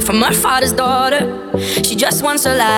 from her father's daughter. She just wants a life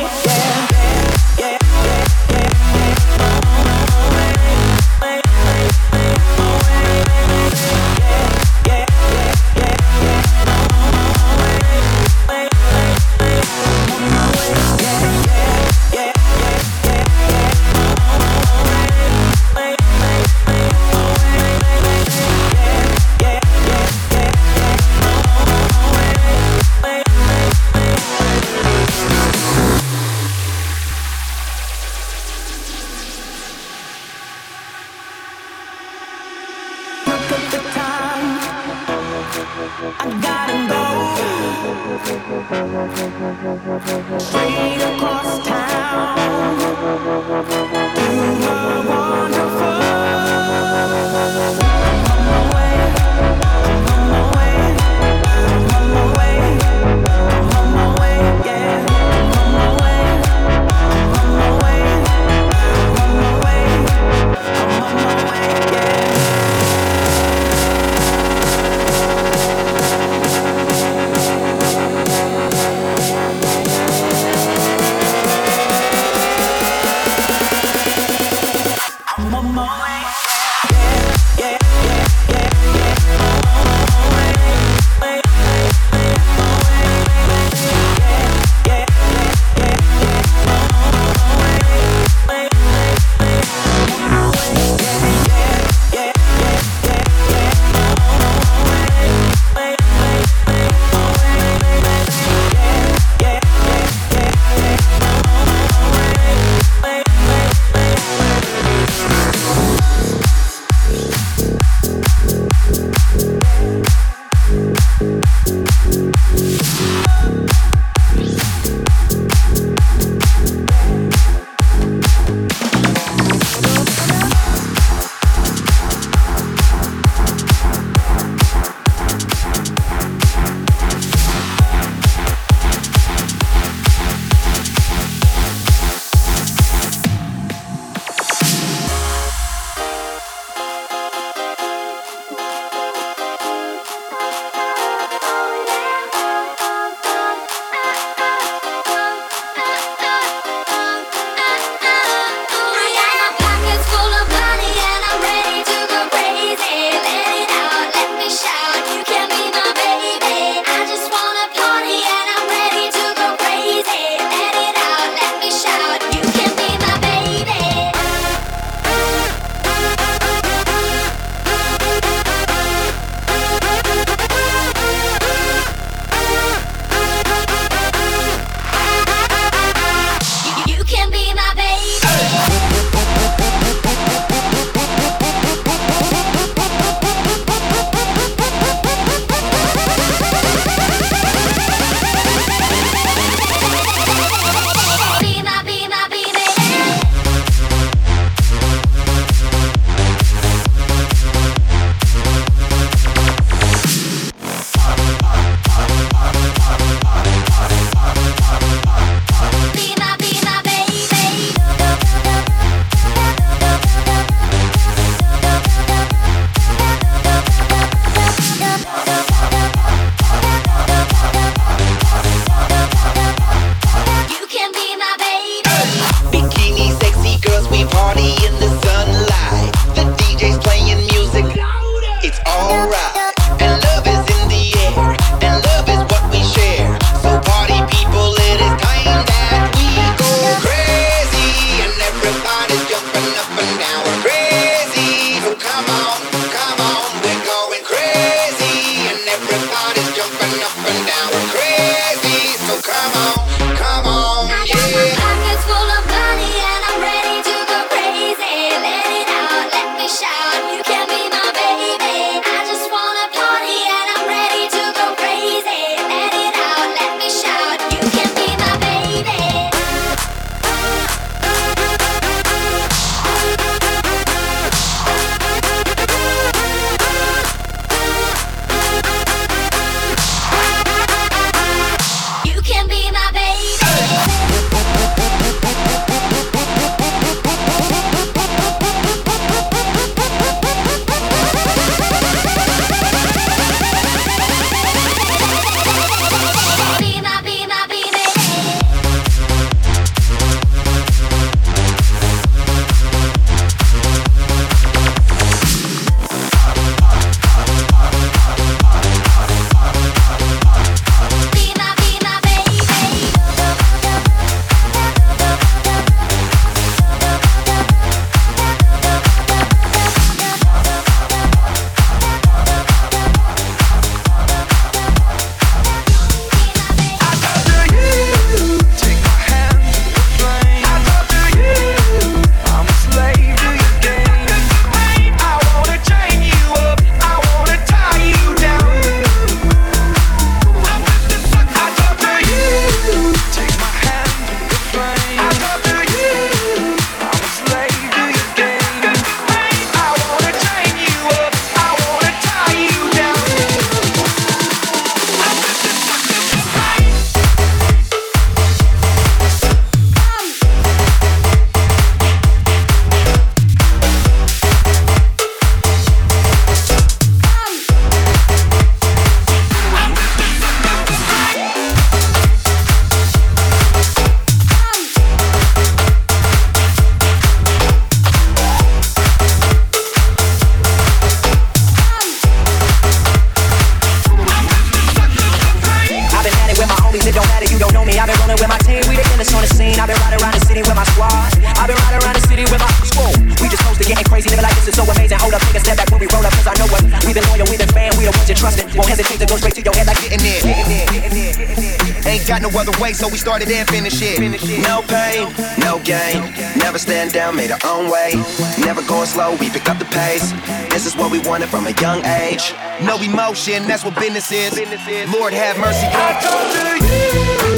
yeah. so amazing. Hold up, take a step back when we roll up, cause I know what we been loyal, we been fan, we the ones you trusted. Won't hesitate to go straight to your head like getting it. Ain't got no other way, so we started and finished it. No pain, no gain. Never stand down, made our own way. Never going slow, we pick up the pace. This is what we wanted from a young age. No emotion, that's what business is. Lord have mercy. I told you.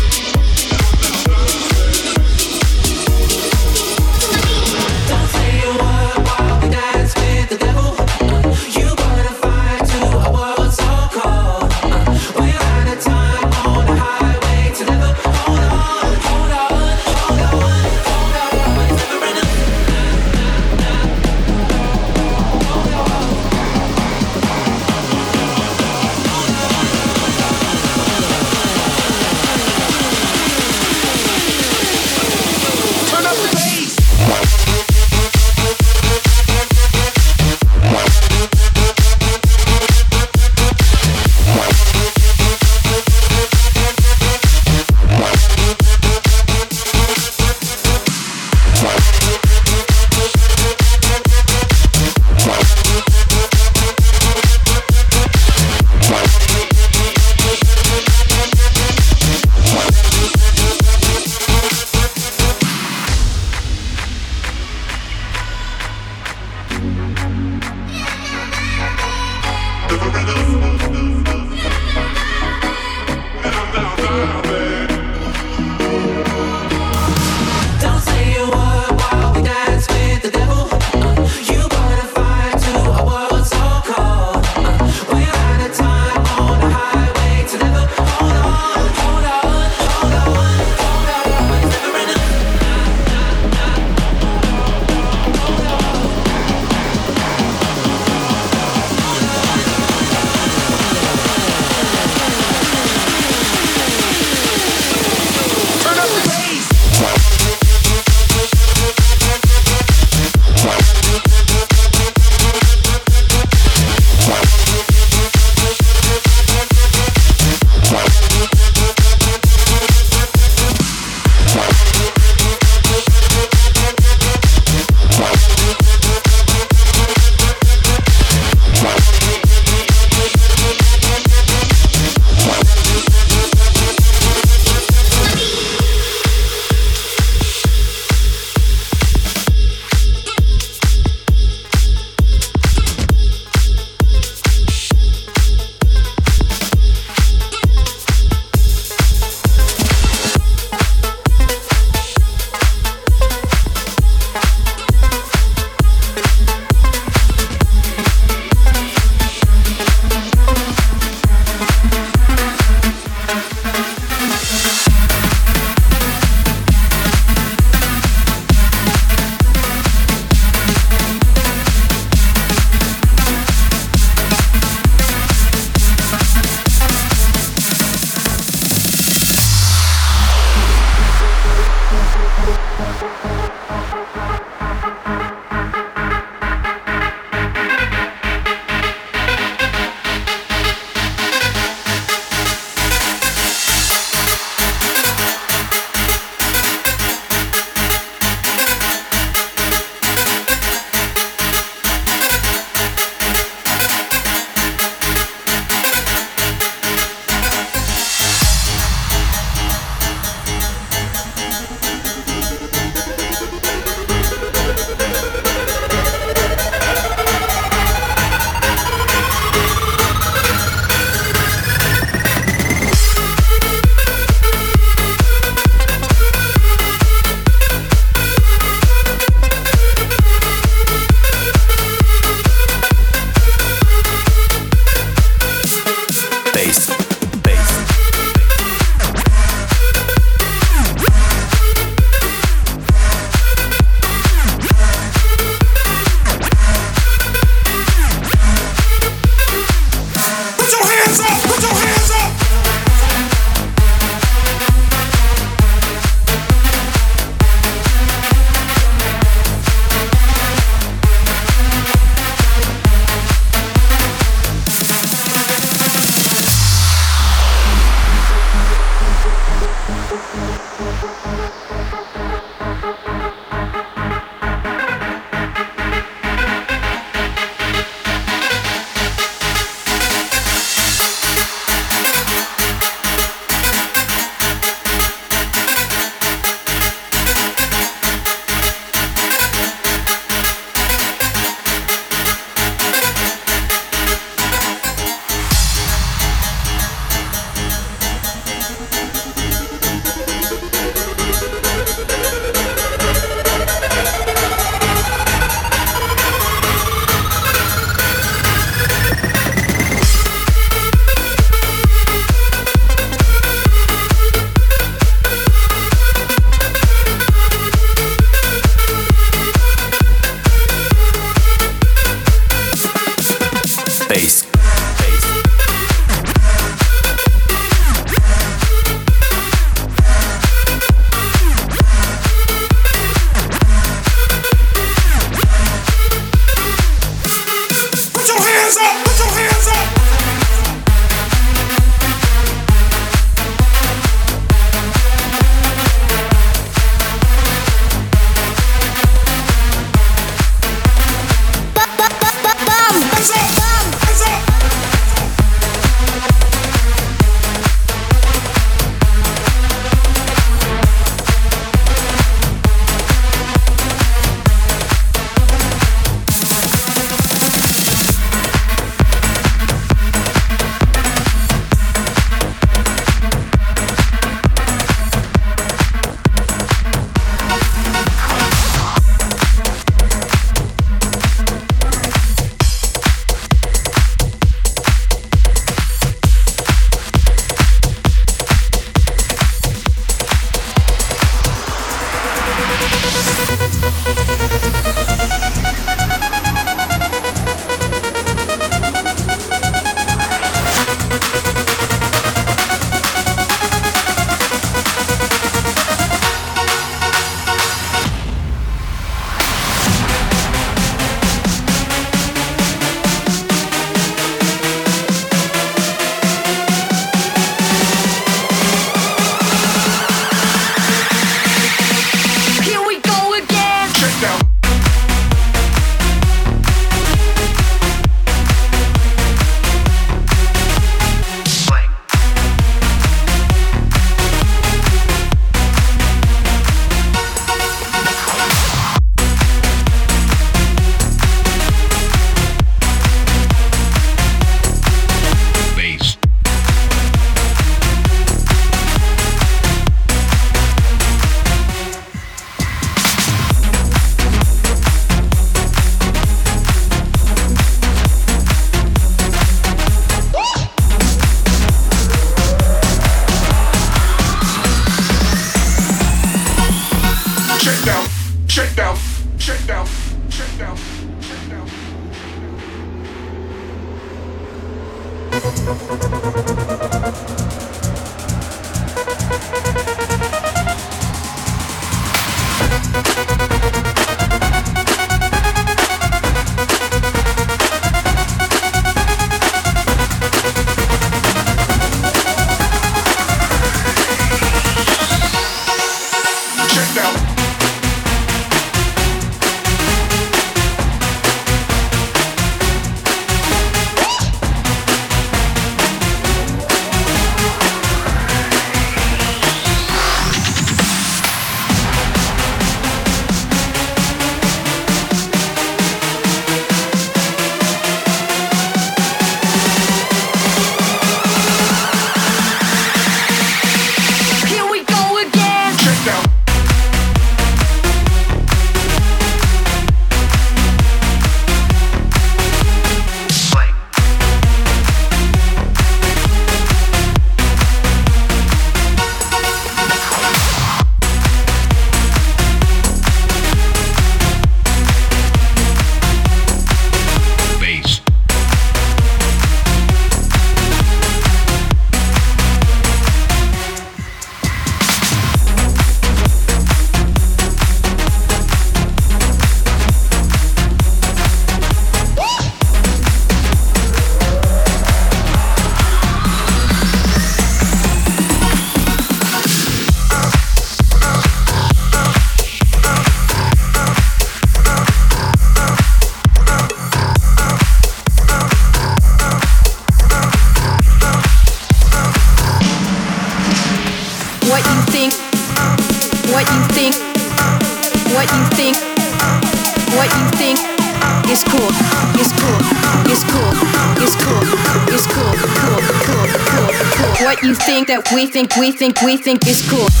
Think, we think, is cool.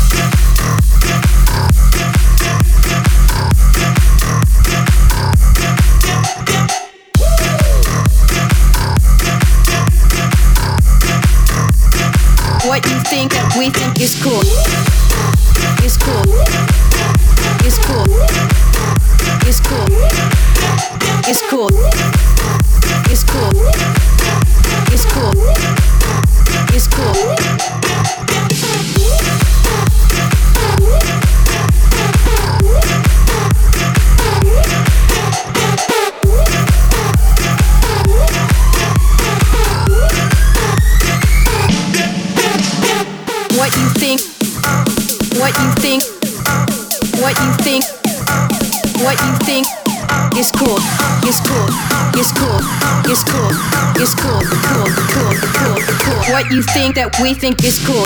What you think that we think is cool.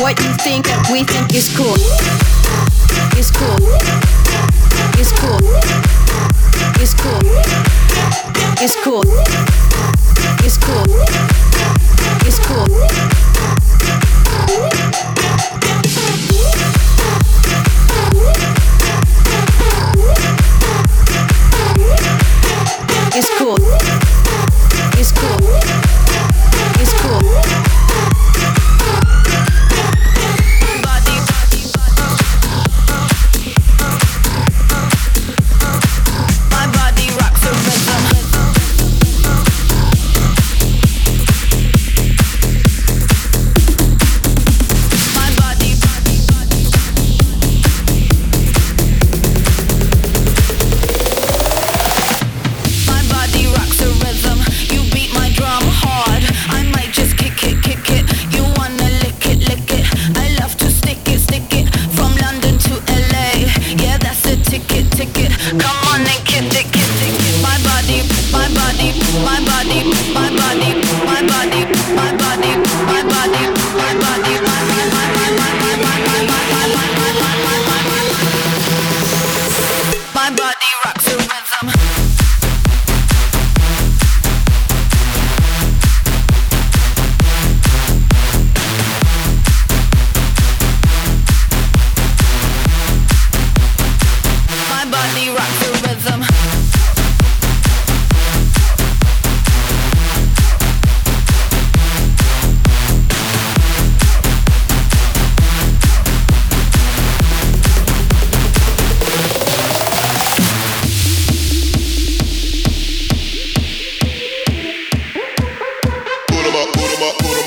What you think that we think is cool, is cool. It's cool. It's cool. It's cool. It's cool. It's cool. It's cool. It's cool.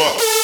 up.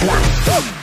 Música